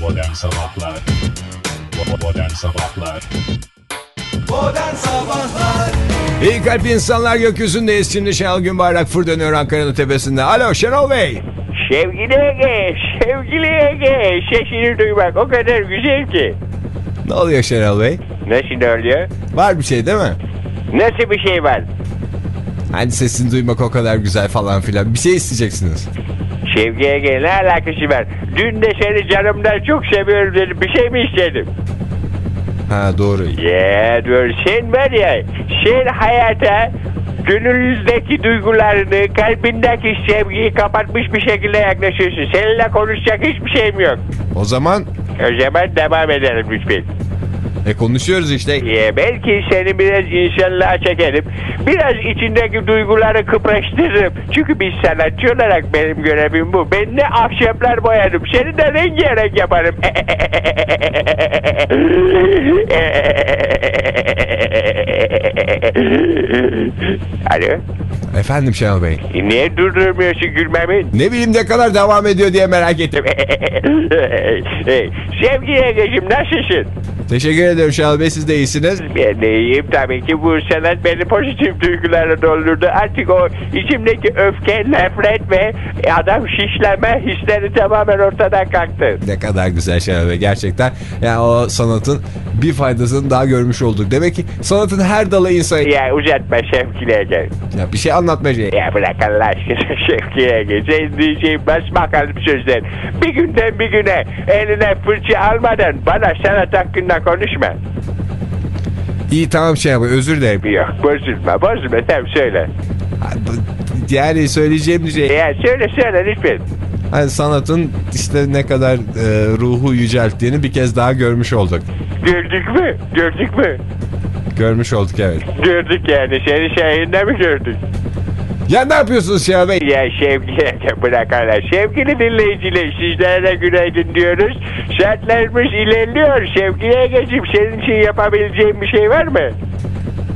Modern Sabahlar Modern Sabahlar Modern Sabahlar İyi kalp insanlar gökyüzündeyiz. Şimdi Şenol Günbayrak fır dönüyor Ankara'nın tepesinde. Alo Şenol Bey. Sevgili Ege, sevgili Ege, sesini duymak o kadar güzel ki. Ne oluyor Şenol Bey? Nasıl oluyor? Var bir şey değil mi? Nasıl bir şey var? Hani sesini duymak o kadar güzel falan filan. Bir şey isteyeceksiniz. Sevgi Ege ne alakası var? Dün de seni canımdan çok seviyorum dedim. Bir şey mi istedim? Ha doğru. Ya dur sen var ya, sen hayata gönlünüzdeki duygularını, kalbindeki sevgiyi kapatmış bir şekilde yaklaşıyorsun. Seninle konuşacak hiçbir şeyim yok. O zaman O zaman devam edelim lütfen. E konuşuyoruz işte. Ee, belki seni biraz insanlığa çekerim. Biraz içindeki duyguları kıpraştırırım. Çünkü bir sanatçı olarak benim görevim bu. Ben ne ahşaplar boyadım. Seni de rengarenk yaparım. Alo? Efendim Şenol Bey. E, Niye durdurmuyorsun gülmemi? Ne bileyim ne kadar devam ediyor diye merak ettim. Sevgili Ege'cim nasılsın? Teşekkür ederim Şenol Bey siz de iyisiniz. Ben de iyiyim tabii ki bu sanat beni pozitif duygularla doldurdu. Artık o içimdeki öfke, nefret ve adam şişleme hisleri tamamen ortadan kalktı. Ne kadar güzel Şenol Bey gerçekten. Yani o sanatın bir faydasını daha görmüş olduk. Demek ki sanatın her dalı insan... Ya uzatma Şevki Ege. Ya bir şey anlatmacı. Ya bırak Allah aşkına Şevki Ege. Senin diyeceğin bas bakalım sözler. Bir günden bir güne eline fırça almadan bana sanat hakkında konuşma. İyi tamam Şenol Bey özür dilerim. Yok bozulma bozulma tamam söyle. Yani söyleyeceğim şey... Ya söyle söyle lütfen. Hani sanatın işte ne kadar e, ruhu yücelttiğini bir kez daha görmüş olduk. Gördük mü? Gördük mü? Görmüş olduk evet. Gördük yani. Seni şahinde mi gördük? Ya ne yapıyorsunuz Şenol Bey? Ya sevgili bırak hala. Sevgili dinleyiciler sizlere günaydın diyoruz. Şartlarımız ilerliyor. Sevgili Ege'ciğim senin için yapabileceğin bir şey var mı?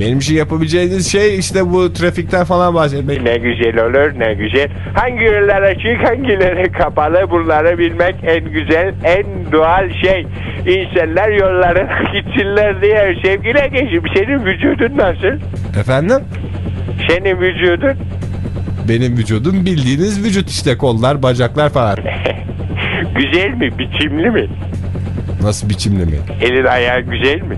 Benim için yapabileceğiniz şey işte bu trafikten falan bahsetmek. Ne güzel olur ne güzel. Hangi yollar açık hangileri kapalı bunları bilmek en güzel en doğal şey. İnsanlar yollarına gitsinler diye. Sevgili Ege'ciğim senin vücudun nasıl? Efendim? Senin vücudun Benim vücudum bildiğiniz vücut işte kollar, bacaklar falan. güzel mi? Biçimli mi? Nasıl biçimli mi? Elin ayağın güzel mi?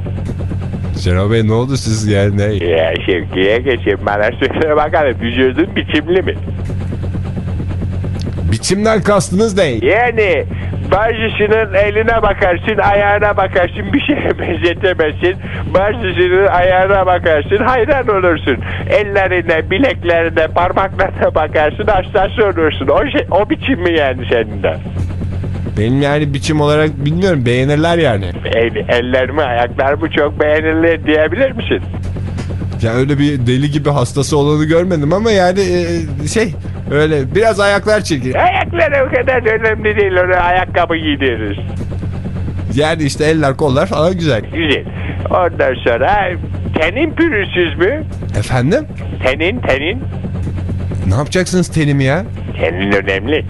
Şenol Bey ne oldu siz yani? Ne? Ya Şevki'ye geçeyim bana söyle bakalım vücudun biçimli mi? Biçimden kastınız ne? Yani bazısının eline bakarsın ayağına bakarsın bir şeye benzetemezsin. Bazısının ayağına bakarsın hayran olursun. Ellerine bileklerine parmaklarına bakarsın hastası olursun. O, şey, o biçim mi yani senin de? Benim yani biçim olarak bilmiyorum beğenirler yani. El, ellerimi ayaklarımı çok beğenirler diyebilir misin? Ya öyle bir deli gibi hastası olanı görmedim ama yani e, şey öyle biraz ayaklar çirkin. Ayakları o kadar önemli değil. Ona ayakkabı giydiririz. Yani işte eller kollar falan güzel. Güzel. Ondan sonra tenin pürüzsüz mü? Efendim? Tenin tenin. Ne yapacaksınız tenimi ya? Tenin önemli.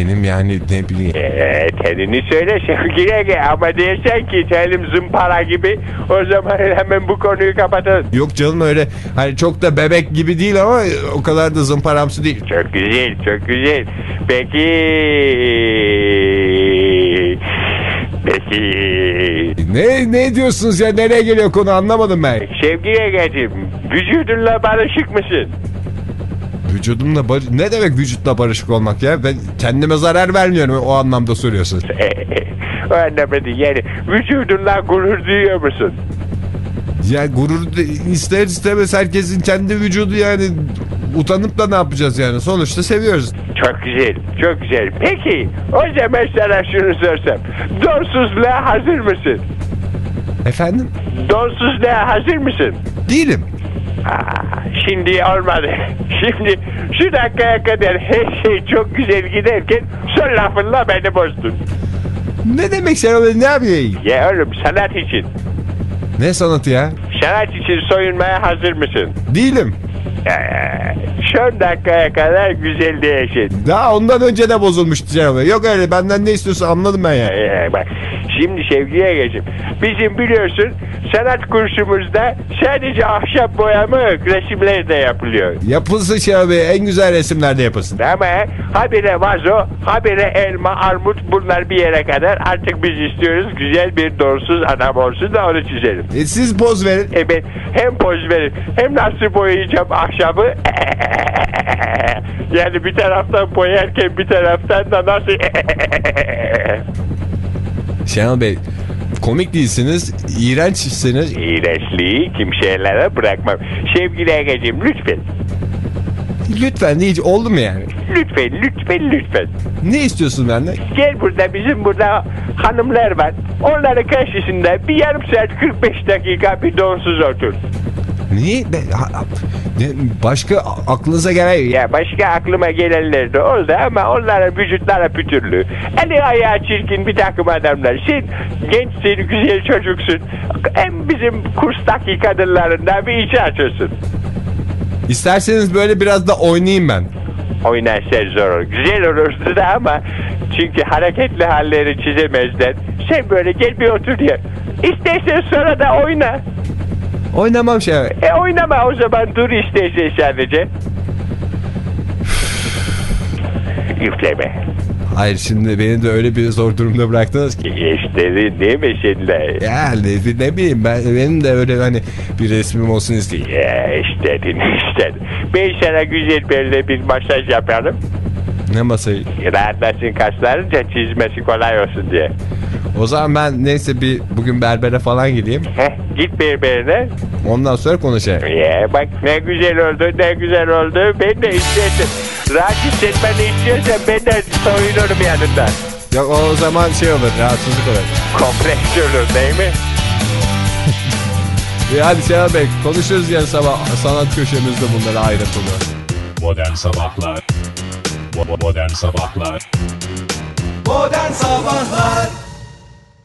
Tenim yani ne bileyim. Ee, tenini söyle sevgili Ege ama dersen ki tenim zımpara gibi o zaman hemen bu konuyu kapatalım. Yok canım öyle hani çok da bebek gibi değil ama o kadar da zımparamsı değil. Çok güzel çok güzel. Peki Peki Ne ne diyorsunuz ya nereye geliyor konu anlamadım ben. sevgili Ege'cim vücudunla barışık mısın? Vücudumla bar ne demek vücutla barışık olmak ya? Ben kendime zarar vermiyorum o anlamda soruyorsunuz. o anlamda değil. yani vücudunla gurur duyuyor musun? Ya gurur ister istemez herkesin kendi vücudu yani utanıp da ne yapacağız yani sonuçta seviyoruz. Çok güzel, çok güzel. Peki, o zaman sana şunu sorsam. Donsuzluğa hazır mısın? Efendim? Donsuzluğa hazır mısın? Değilim. Şimdi olmadı. Şimdi şu dakikaya kadar her şey çok güzel giderken son lafınla beni bozdun. Ne demek sen öyle ne yapayım? Ya oğlum sanat için. Ne sanatı ya? Sanat için soyunmaya hazır mısın? Değilim. Ee, son dakikaya kadar güzel değişin. Daha ondan önce de bozulmuştu Şenol Bey. Yok öyle benden ne istiyorsa anladım ben ya. Ee, bak şimdi sevgiye geçeyim. Bizim biliyorsun sanat kursumuzda sadece ahşap boyama resimler de yapılıyor. Yapılsın Şenol Bey en güzel resimlerde yapılsın. Ama habire vazo, habire elma, armut bunlar bir yere kadar artık biz istiyoruz güzel bir donsuz adam olsun da onu çizelim. E, siz poz verin. E ben hem poz verin hem nasıl boyayacağım ahşabı yani bir taraftan boyarken bir taraftan da nasıl Şenol Bey komik değilsiniz, iğrençsiniz. İğrençliği kimselere bırakmam. Sevgili Ege'ciğim lütfen. Lütfen hiç oldu mu yani? Lütfen, lütfen, lütfen. Ne istiyorsun benden? Gel burada bizim burada hanımlar var. Onların karşısında bir yarım saat 45 dakika bir donsuz otur. Niye? Ben- ha- ne- başka aklınıza gelen... Ya başka aklıma gelenler de oldu ama onların vücutları pütürlü. Eli ayağı çirkin bir takım adamlar. Sen gençsin, güzel çocuksun. Hem bizim kurstaki kadınlarından bir içi açıyorsun. İsterseniz böyle biraz da oynayayım ben. Oynarsan zor olur. Güzel olurdu da ama çünkü hareketli halleri çizemezler. Sen böyle gel bir otur ya. İstersen sonra da oyna. Oynamam şey. E oynama o zaman dur istersen sadece. Üfleme. Hayır şimdi beni de öyle bir zor durumda bıraktınız ki. İstedin değil mi şimdi? Yani ne bileyim ben benim de öyle hani bir resmim olsun istiyorum. Ya istedin istedin. Ben sana güzel böyle bir masaj yaparım. Ne masayı? Rahatlasın kaslarınca çizmesi kolay olsun diye. O zaman ben neyse bir bugün berbere falan gideyim. Heh, git berberine. Ondan sonra konuşalım. Ya bak ne güzel oldu ne güzel oldu. Ben de istedim. Rahat hissetmeni istiyorsan ben de soyunurum yanında. Yok o zaman şey olur rahatsızlık olur. Kompleks olur değil mi? E hadi Şenol Bey konuşuruz yarın sabah sanat köşemizde bunları ayrıntılı. Modern Sabahlar Modern Sabahlar Modern Sabahlar